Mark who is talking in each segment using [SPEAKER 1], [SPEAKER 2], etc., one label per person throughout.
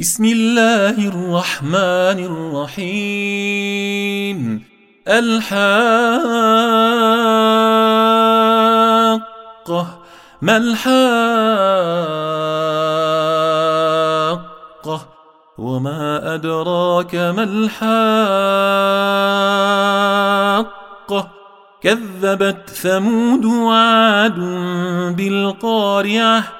[SPEAKER 1] بسم الله الرحمن الرحيم. الحاقة. ما الحاقة؟ وما أدراك ما الحاقة؟ كذبت ثمود وعاد بالقارعة.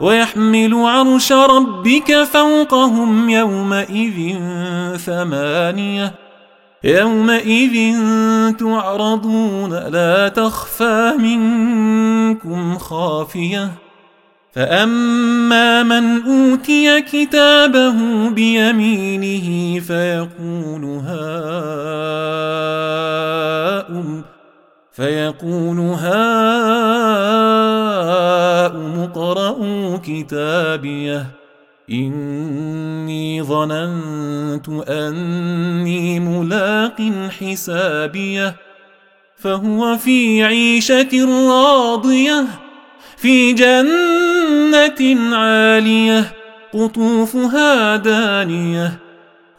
[SPEAKER 1] ويحمل عرش ربك فوقهم يومئذ ثمانية يومئذ تعرضون لا تخفى منكم خافية فأما من أوتي كتابه بيمينه فيقول هاؤم فيقول هاؤم اقرءوا كتابيه. إني ظننت أني ملاق حسابيه. فهو في عيشة راضية في جنة عالية قطوفها دانية.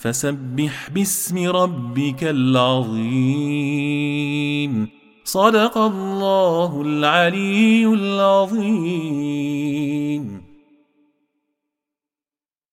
[SPEAKER 1] فسبح باسم ربك العظيم. صدق الله العلي العظيم.